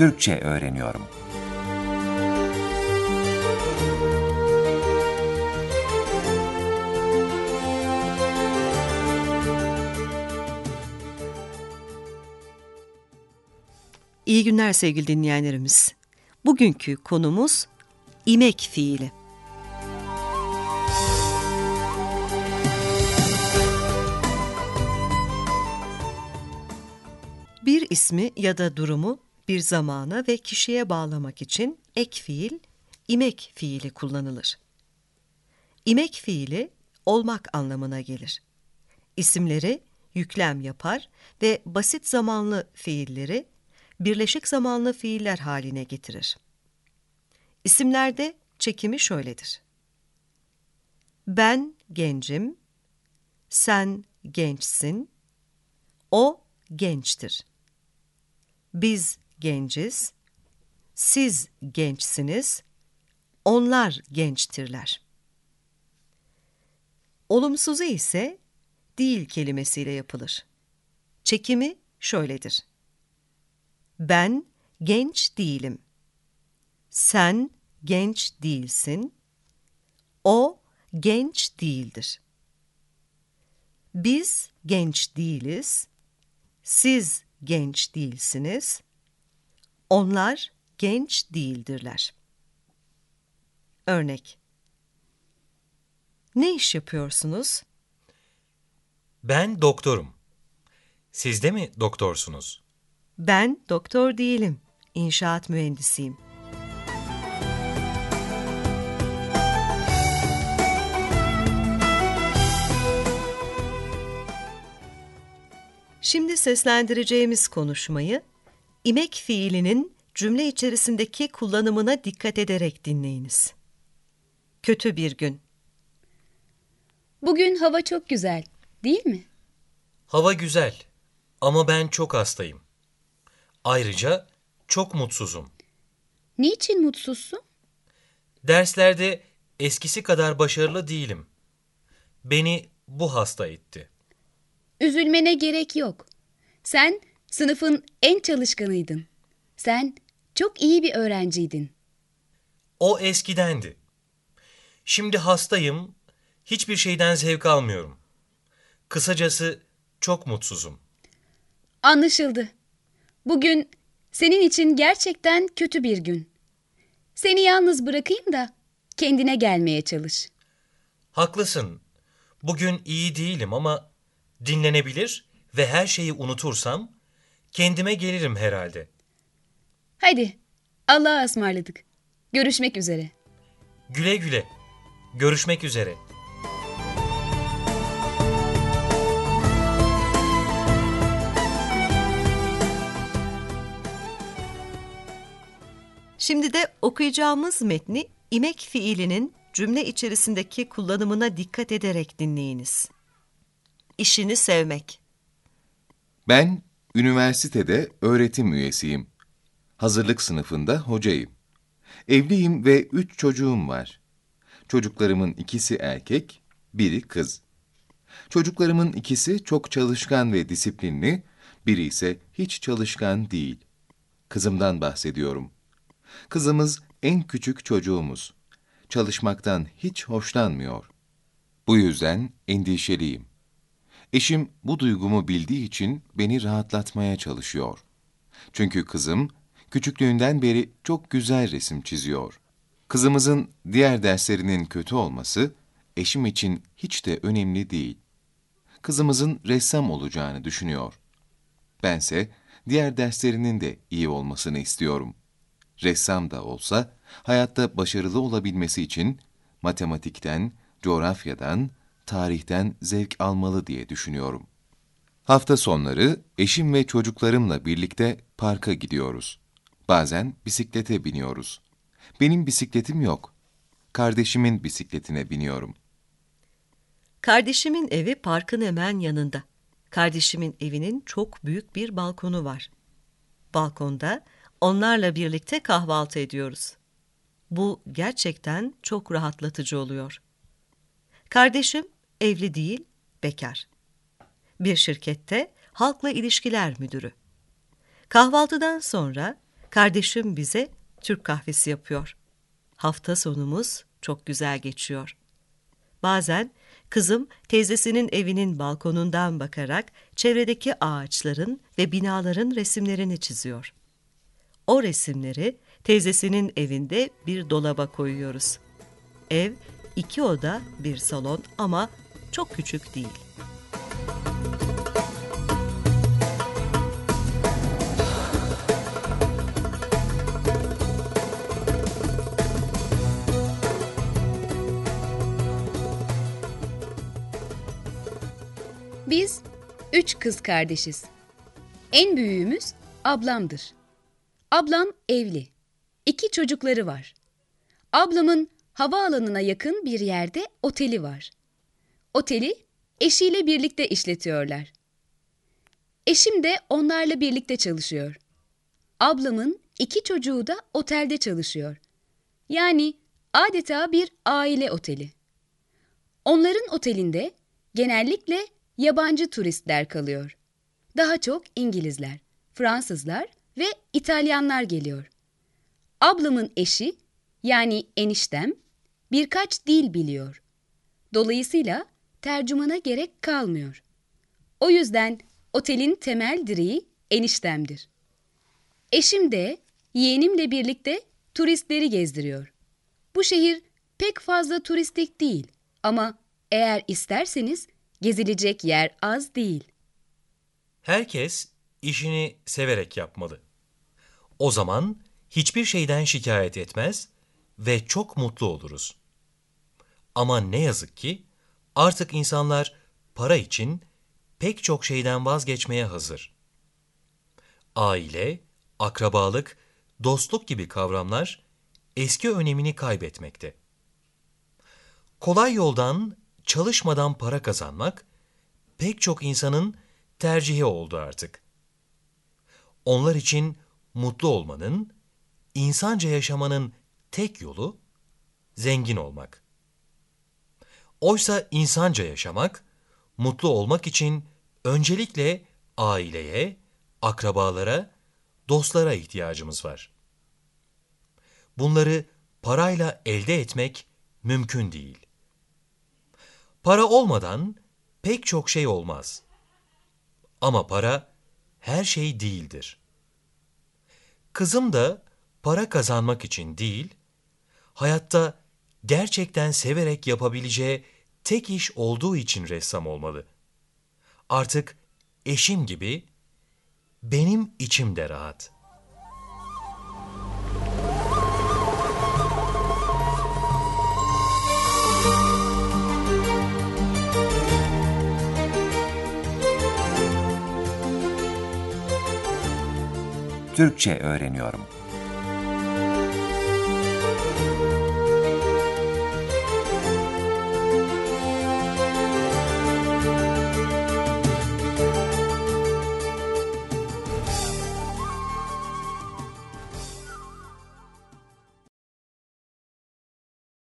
Türkçe öğreniyorum. İyi günler sevgili dinleyenlerimiz. Bugünkü konumuz imek fiili. Bir ismi ya da durumu bir zamana ve kişiye bağlamak için ek fiil, imek fiili kullanılır. İmek fiili olmak anlamına gelir. İsimleri yüklem yapar ve basit zamanlı fiilleri birleşik zamanlı fiiller haline getirir. İsimlerde çekimi şöyledir. Ben gencim, sen gençsin, o gençtir. Biz genciz, siz gençsiniz, onlar gençtirler. Olumsuzu ise değil kelimesiyle yapılır. Çekimi şöyledir. Ben genç değilim. Sen genç değilsin. O genç değildir. Biz genç değiliz. Siz genç değilsiniz. Onlar genç değildirler. Örnek Ne iş yapıyorsunuz? Ben doktorum. Siz de mi doktorsunuz? Ben doktor değilim. İnşaat mühendisiyim. Şimdi seslendireceğimiz konuşmayı imek fiilinin cümle içerisindeki kullanımına dikkat ederek dinleyiniz. Kötü bir gün. Bugün hava çok güzel, değil mi? Hava güzel ama ben çok hastayım. Ayrıca çok mutsuzum. Niçin mutsuzsun? Derslerde eskisi kadar başarılı değilim. Beni bu hasta etti. Üzülmene gerek yok. Sen sınıfın en çalışkanıydın. Sen çok iyi bir öğrenciydin. O eskidendi. Şimdi hastayım, hiçbir şeyden zevk almıyorum. Kısacası çok mutsuzum. Anlaşıldı. Bugün senin için gerçekten kötü bir gün. Seni yalnız bırakayım da kendine gelmeye çalış. Haklısın. Bugün iyi değilim ama dinlenebilir ve her şeyi unutursam kendime gelirim herhalde. Hadi, Allah'a ısmarladık. Görüşmek üzere. Güle güle. Görüşmek üzere. Şimdi de okuyacağımız metni imek fiilinin cümle içerisindeki kullanımına dikkat ederek dinleyiniz. İşini sevmek. Ben üniversitede öğretim üyesiyim. Hazırlık sınıfında hocayım. Evliyim ve üç çocuğum var. Çocuklarımın ikisi erkek, biri kız. Çocuklarımın ikisi çok çalışkan ve disiplinli, biri ise hiç çalışkan değil. Kızımdan bahsediyorum. Kızımız en küçük çocuğumuz. Çalışmaktan hiç hoşlanmıyor. Bu yüzden endişeliyim. Eşim bu duygumu bildiği için beni rahatlatmaya çalışıyor. Çünkü kızım küçüklüğünden beri çok güzel resim çiziyor. Kızımızın diğer derslerinin kötü olması eşim için hiç de önemli değil. Kızımızın ressam olacağını düşünüyor. Bense diğer derslerinin de iyi olmasını istiyorum. Ressam da olsa hayatta başarılı olabilmesi için matematikten, coğrafyadan, tarihten zevk almalı diye düşünüyorum. Hafta sonları eşim ve çocuklarımla birlikte parka gidiyoruz. Bazen bisiklete biniyoruz. Benim bisikletim yok. Kardeşimin bisikletine biniyorum. Kardeşimin evi parkın hemen yanında. Kardeşimin evinin çok büyük bir balkonu var. Balkonda onlarla birlikte kahvaltı ediyoruz. Bu gerçekten çok rahatlatıcı oluyor. Kardeşim evli değil, bekar. Bir şirkette halkla ilişkiler müdürü. Kahvaltıdan sonra Kardeşim bize Türk kahvesi yapıyor. Hafta sonumuz çok güzel geçiyor. Bazen kızım teyzesinin evinin balkonundan bakarak çevredeki ağaçların ve binaların resimlerini çiziyor. O resimleri teyzesinin evinde bir dolaba koyuyoruz. Ev iki oda bir salon ama çok küçük değil. Biz üç kız kardeşiz. En büyüğümüz ablamdır. Ablam evli. İki çocukları var. Ablamın havaalanına yakın bir yerde oteli var. Oteli eşiyle birlikte işletiyorlar. Eşim de onlarla birlikte çalışıyor. Ablamın iki çocuğu da otelde çalışıyor. Yani adeta bir aile oteli. Onların otelinde genellikle yabancı turistler kalıyor. Daha çok İngilizler, Fransızlar ve İtalyanlar geliyor. Ablamın eşi yani eniştem birkaç dil biliyor. Dolayısıyla tercümana gerek kalmıyor. O yüzden otelin temel direği eniştemdir. Eşim de yeğenimle birlikte turistleri gezdiriyor. Bu şehir pek fazla turistik değil ama eğer isterseniz gezilecek yer az değil. Herkes işini severek yapmalı. O zaman hiçbir şeyden şikayet etmez ve çok mutlu oluruz. Ama ne yazık ki artık insanlar para için pek çok şeyden vazgeçmeye hazır. Aile, akrabalık, dostluk gibi kavramlar eski önemini kaybetmekte. Kolay yoldan, çalışmadan para kazanmak pek çok insanın tercihi oldu artık. Onlar için mutlu olmanın, insanca yaşamanın tek yolu zengin olmak. Oysa insanca yaşamak, mutlu olmak için öncelikle aileye, akrabalara, dostlara ihtiyacımız var. Bunları parayla elde etmek mümkün değil. Para olmadan pek çok şey olmaz. Ama para her şey değildir. Kızım da para kazanmak için değil, hayatta gerçekten severek yapabileceği tek iş olduğu için ressam olmalı. Artık eşim gibi benim içim de rahat. Türkçe öğreniyorum.